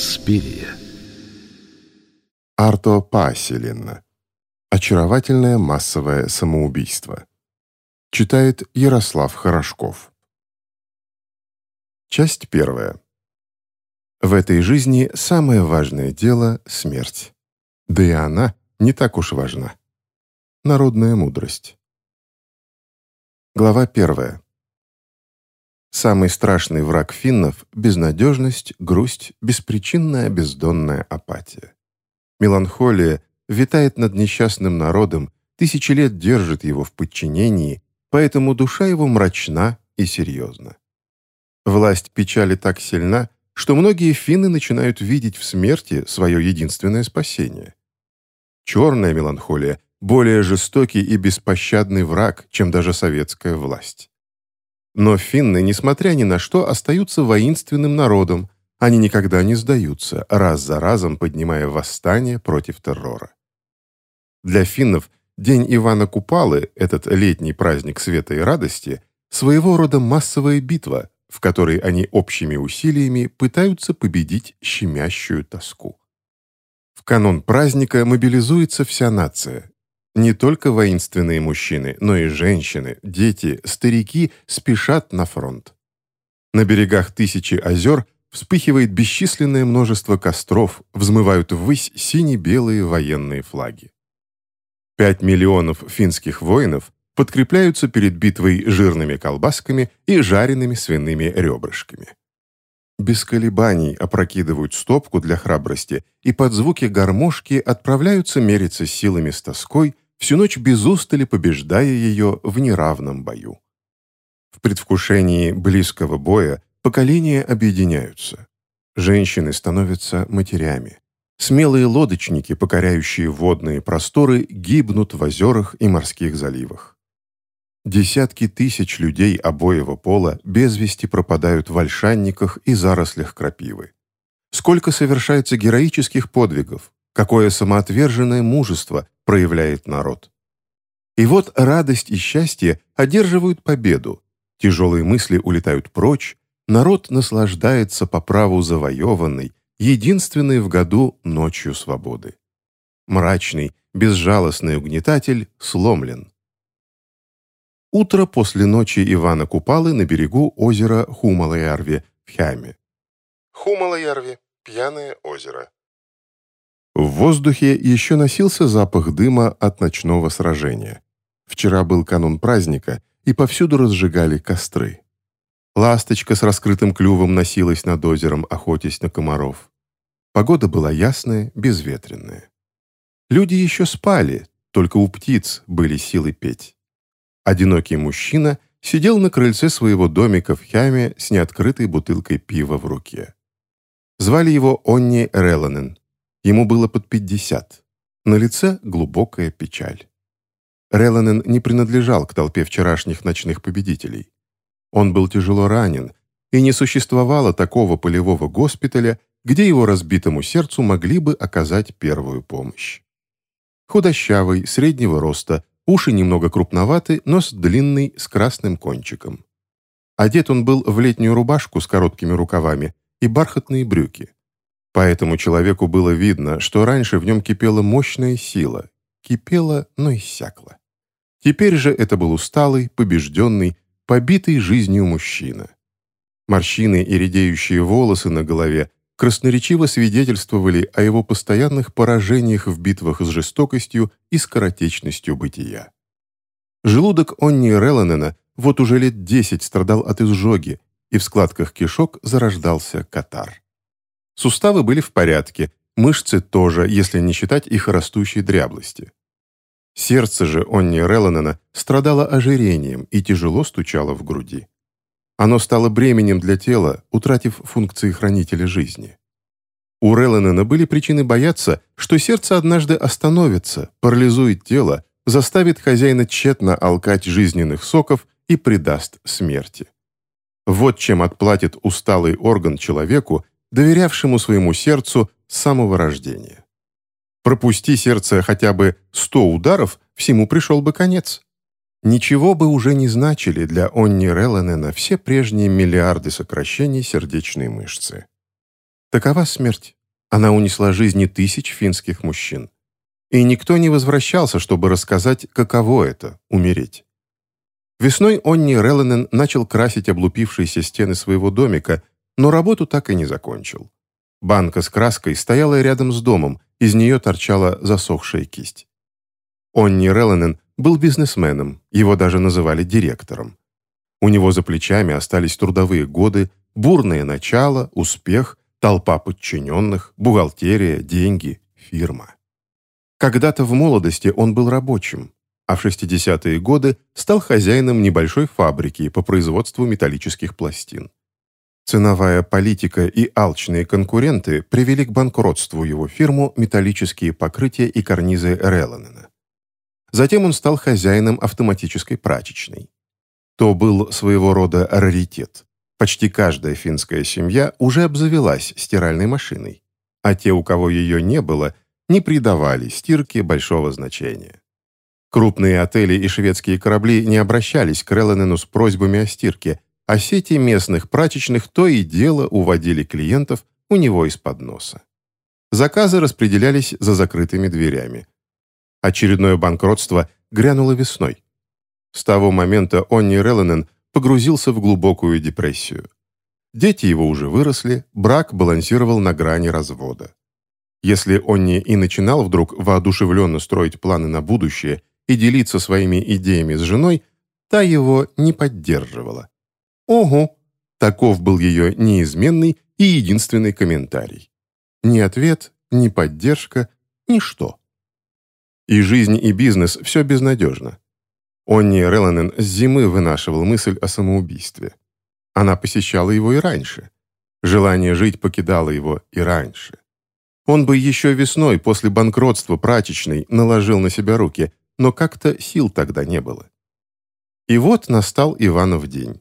Инспирия. Арто Паселин. Очаровательное массовое самоубийство. Читает Ярослав Хорошков. Часть первая. В этой жизни самое важное дело — смерть. Да и она не так уж важна. Народная мудрость. Глава первая. Самый страшный враг финнов – безнадежность, грусть, беспричинная бездонная апатия. Меланхолия витает над несчастным народом, тысячи лет держит его в подчинении, поэтому душа его мрачна и серьезна. Власть печали так сильна, что многие финны начинают видеть в смерти свое единственное спасение. Черная меланхолия – более жестокий и беспощадный враг, чем даже советская власть. Но финны, несмотря ни на что, остаются воинственным народом. Они никогда не сдаются, раз за разом поднимая восстание против террора. Для финнов День Ивана Купалы, этот летний праздник света и радости, своего рода массовая битва, в которой они общими усилиями пытаются победить щемящую тоску. В канон праздника мобилизуется вся нация, не только воинственные мужчины, но и женщины, дети, старики спешат на фронт. На берегах тысячи озер вспыхивает бесчисленное множество костров, взмывают ввысь сине-белые военные флаги. Пять миллионов финских воинов подкрепляются перед битвой жирными колбасками и жареными свиными ребрышками. Без колебаний опрокидывают стопку для храбрости и под звуки гармошки отправляются мериться силами с тоской, всю ночь без устали побеждая ее в неравном бою. В предвкушении близкого боя поколения объединяются. Женщины становятся матерями. Смелые лодочники, покоряющие водные просторы, гибнут в озерах и морских заливах. Десятки тысяч людей обоего пола без вести пропадают в ольшанниках и зарослях крапивы. Сколько совершается героических подвигов, какое самоотверженное мужество проявляет народ. И вот радость и счастье одерживают победу, тяжелые мысли улетают прочь, народ наслаждается по праву завоеванной, единственной в году ночью свободы. Мрачный, безжалостный угнетатель сломлен. Утро после ночи Ивана Купалы на берегу озера Хумалаярви в Хяме. Хумалаярви – пьяное озеро. В воздухе еще носился запах дыма от ночного сражения. Вчера был канун праздника, и повсюду разжигали костры. Ласточка с раскрытым клювом носилась над озером, охотясь на комаров. Погода была ясная, безветренная. Люди еще спали, только у птиц были силы петь. Одинокий мужчина сидел на крыльце своего домика в Хяме с неоткрытой бутылкой пива в руке. Звали его Онни Реланен. Ему было под пятьдесят. На лице глубокая печаль. Реланен не принадлежал к толпе вчерашних ночных победителей. Он был тяжело ранен, и не существовало такого полевого госпиталя, где его разбитому сердцу могли бы оказать первую помощь. Худощавый, среднего роста, Уши немного крупноваты, нос длинный, с красным кончиком. Одет он был в летнюю рубашку с короткими рукавами и бархатные брюки. Поэтому человеку было видно, что раньше в нем кипела мощная сила. Кипела, но иссякла. Теперь же это был усталый, побежденный, побитый жизнью мужчина. Морщины и редеющие волосы на голове красноречиво свидетельствовали о его постоянных поражениях в битвах с жестокостью и скоротечностью бытия. Желудок Онни Реланена вот уже лет десять страдал от изжоги, и в складках кишок зарождался катар. Суставы были в порядке, мышцы тоже, если не считать их растущей дряблости. Сердце же Онни Реланена страдало ожирением и тяжело стучало в груди. Оно стало бременем для тела, утратив функции хранителя жизни. У Релленена были причины бояться, что сердце однажды остановится, парализует тело, заставит хозяина тщетно алкать жизненных соков и предаст смерти. Вот чем отплатит усталый орган человеку, доверявшему своему сердцу с самого рождения. Пропусти сердце хотя бы сто ударов, всему пришел бы конец. Ничего бы уже не значили для Онни Релленена все прежние миллиарды сокращений сердечной мышцы. Такова смерть. Она унесла жизни тысяч финских мужчин. И никто не возвращался, чтобы рассказать, каково это — умереть. Весной Онни Релленен начал красить облупившиеся стены своего домика, но работу так и не закончил. Банка с краской стояла рядом с домом, из нее торчала засохшая кисть. Онни Релленен был бизнесменом, его даже называли директором. У него за плечами остались трудовые годы, бурное начало, успех, толпа подчиненных, бухгалтерия, деньги, фирма. Когда-то в молодости он был рабочим, а в 60-е годы стал хозяином небольшой фабрики по производству металлических пластин. Ценовая политика и алчные конкуренты привели к банкротству его фирму «Металлические покрытия и карнизы Реланена». Затем он стал хозяином автоматической прачечной. То был своего рода раритет. Почти каждая финская семья уже обзавелась стиральной машиной, а те, у кого ее не было, не придавали стирке большого значения. Крупные отели и шведские корабли не обращались к Реланену с просьбами о стирке, а сети местных прачечных то и дело уводили клиентов у него из-под носа. Заказы распределялись за закрытыми дверями. Очередное банкротство грянуло весной. С того момента Онни Реланен погрузился в глубокую депрессию. Дети его уже выросли, брак балансировал на грани развода. Если Онни и начинал вдруг воодушевленно строить планы на будущее и делиться своими идеями с женой, та его не поддерживала. «Ого!» Таков был ее неизменный и единственный комментарий. Ни ответ, ни поддержка, ничто. И жизнь, и бизнес – все безнадежно. Онни Реланен с зимы вынашивал мысль о самоубийстве. Она посещала его и раньше. Желание жить покидало его и раньше. Он бы еще весной после банкротства прачечной наложил на себя руки, но как-то сил тогда не было. И вот настал Иванов день.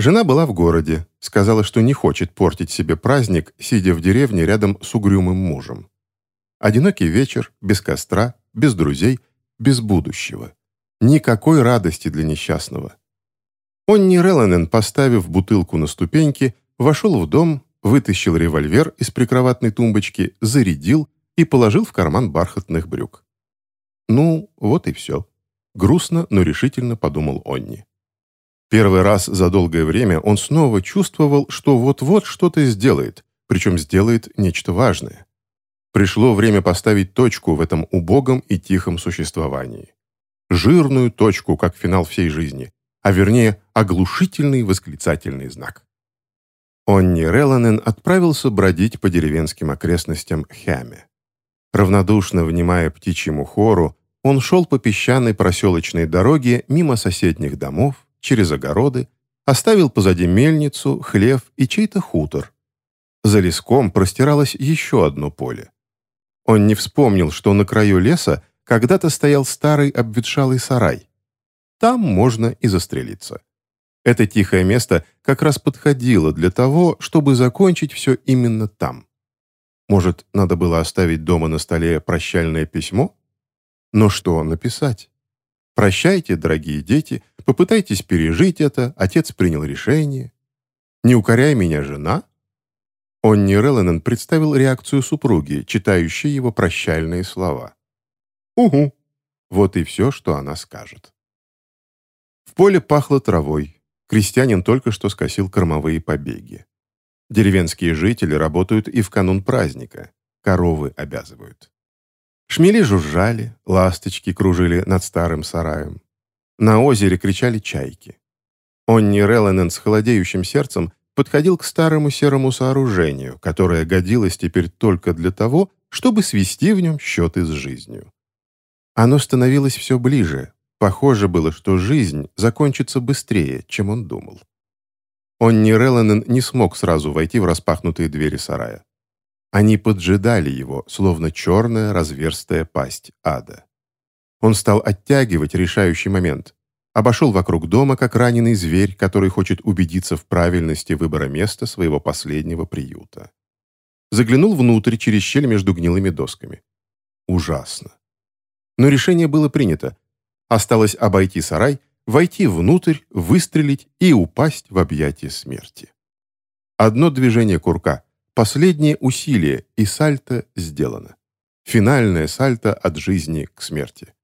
Жена была в городе, сказала, что не хочет портить себе праздник, сидя в деревне рядом с угрюмым мужем. Одинокий вечер, без костра, без друзей, без будущего. Никакой радости для несчастного. Онни Реланен, поставив бутылку на ступеньки, вошел в дом, вытащил револьвер из прикроватной тумбочки, зарядил и положил в карман бархатных брюк. Ну, вот и все. Грустно, но решительно подумал Онни. Первый раз за долгое время он снова чувствовал, что вот-вот что-то сделает, причем сделает нечто важное. Пришло время поставить точку в этом убогом и тихом существовании. Жирную точку, как финал всей жизни, а вернее оглушительный восклицательный знак. Онни Реланен отправился бродить по деревенским окрестностям Хяме. Равнодушно внимая птичьему хору, он шел по песчаной проселочной дороге мимо соседних домов, через огороды, оставил позади мельницу, хлев и чей-то хутор. За леском простиралось еще одно поле. Он не вспомнил, что на краю леса когда-то стоял старый обветшалый сарай. Там можно и застрелиться. Это тихое место как раз подходило для того, чтобы закончить все именно там. Может, надо было оставить дома на столе прощальное письмо? Но что написать? Прощайте, дорогие дети, попытайтесь пережить это, отец принял решение. Не укоряй меня, жена. Онни Релленен представил реакцию супруги, читающей его прощальные слова. «Угу». Вот и все, что она скажет. В поле пахло травой. Крестьянин только что скосил кормовые побеги. Деревенские жители работают и в канун праздника. Коровы обязывают. Шмели жужжали, ласточки кружили над старым сараем. На озере кричали чайки. Онни Релленен с холодеющим сердцем подходил к старому серому сооружению, которое годилось теперь только для того, чтобы свести в нем счеты с жизнью. Оно становилось все ближе. Похоже было, что жизнь закончится быстрее, чем он думал. Онни Релленен не смог сразу войти в распахнутые двери сарая. Они поджидали его, словно черная разверстая пасть ада. Он стал оттягивать решающий момент. Обошел вокруг дома, как раненый зверь, который хочет убедиться в правильности выбора места своего последнего приюта. Заглянул внутрь через щель между гнилыми досками. Ужасно. Но решение было принято. Осталось обойти сарай, войти внутрь, выстрелить и упасть в объятия смерти. Одно движение курка — Последнее усилие, и сальто сделано. Финальное сальто от жизни к смерти.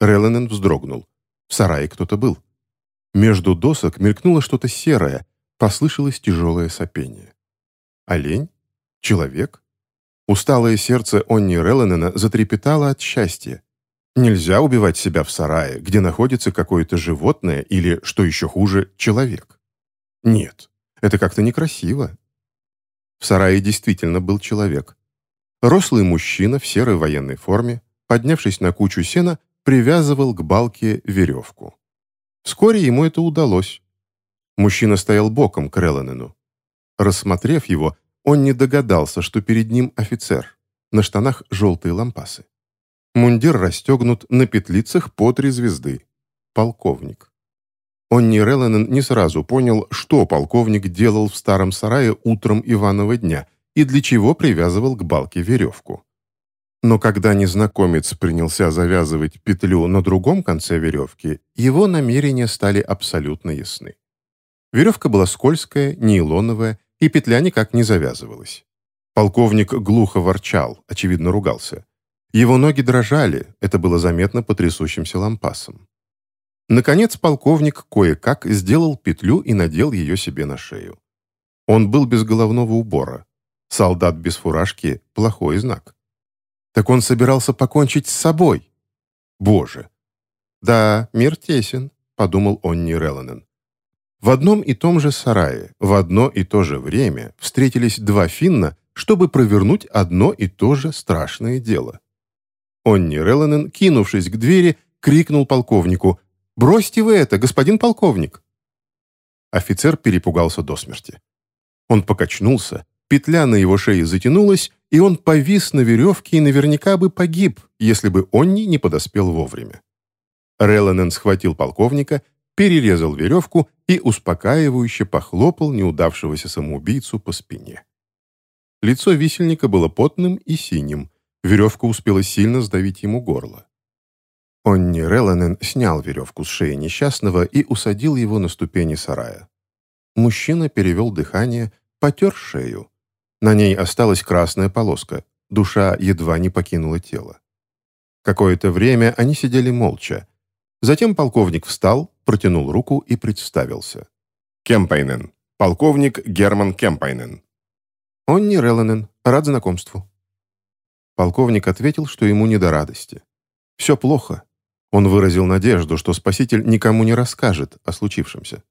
Реланен вздрогнул. В сарае кто-то был. Между досок мелькнуло что-то серое, послышалось тяжелое сопение. Олень? Человек? Усталое сердце Онни Реланена затрепетало от счастья. Нельзя убивать себя в сарае, где находится какое-то животное или, что еще хуже, человек. Нет, это как-то некрасиво. В сарае действительно был человек. Рослый мужчина в серой военной форме, поднявшись на кучу сена, привязывал к балке веревку. Вскоре ему это удалось. Мужчина стоял боком к Реланену. Рассмотрев его, он не догадался, что перед ним офицер. На штанах желтые лампасы. Мундир расстегнут, на петлицах по три звезды. Полковник. Онни Реланен не сразу понял, что полковник делал в старом сарае утром Иванова дня и для чего привязывал к балке веревку. Но когда незнакомец принялся завязывать петлю на другом конце веревки, его намерения стали абсолютно ясны. Веревка была скользкая, нейлоновая, и петля никак не завязывалась. Полковник глухо ворчал, очевидно ругался. Его ноги дрожали, это было заметно по трясущимся лампасам. Наконец полковник кое-как сделал петлю и надел ее себе на шею. Он был без головного убора. Солдат без фуражки – плохой знак. Так он собирался покончить с собой. Боже! Да, мир тесен, подумал Онни Реланен. В одном и том же сарае, в одно и то же время встретились два финна, чтобы провернуть одно и то же страшное дело. Онни Реланен, кинувшись к двери, крикнул полковнику «Бросьте вы это, господин полковник!» Офицер перепугался до смерти. Он покачнулся, петля на его шее затянулась, и он повис на веревке и наверняка бы погиб, если бы Онни не подоспел вовремя. Реланен схватил полковника, перерезал веревку и успокаивающе похлопал неудавшегося самоубийцу по спине. Лицо висельника было потным и синим, веревка успела сильно сдавить ему горло. Онни Реланен снял веревку с шеи несчастного и усадил его на ступени сарая. Мужчина перевел дыхание, потер шею. На ней осталась красная полоска, душа едва не покинула тело. Какое-то время они сидели молча. Затем полковник встал, протянул руку и представился. «Кемпайнен. Полковник Герман Кемпайнен». «Онни Реланен. Рад знакомству». Полковник ответил, что ему не до радости. «Все плохо». Он выразил надежду, что спаситель никому не расскажет о случившемся.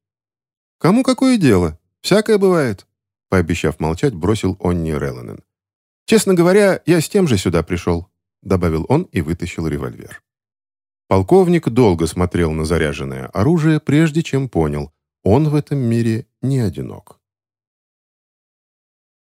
«Кому какое дело? Всякое бывает пообещав молчать, бросил Онни Реланен. «Честно говоря, я с тем же сюда пришел», добавил он и вытащил револьвер. Полковник долго смотрел на заряженное оружие, прежде чем понял, он в этом мире не одинок.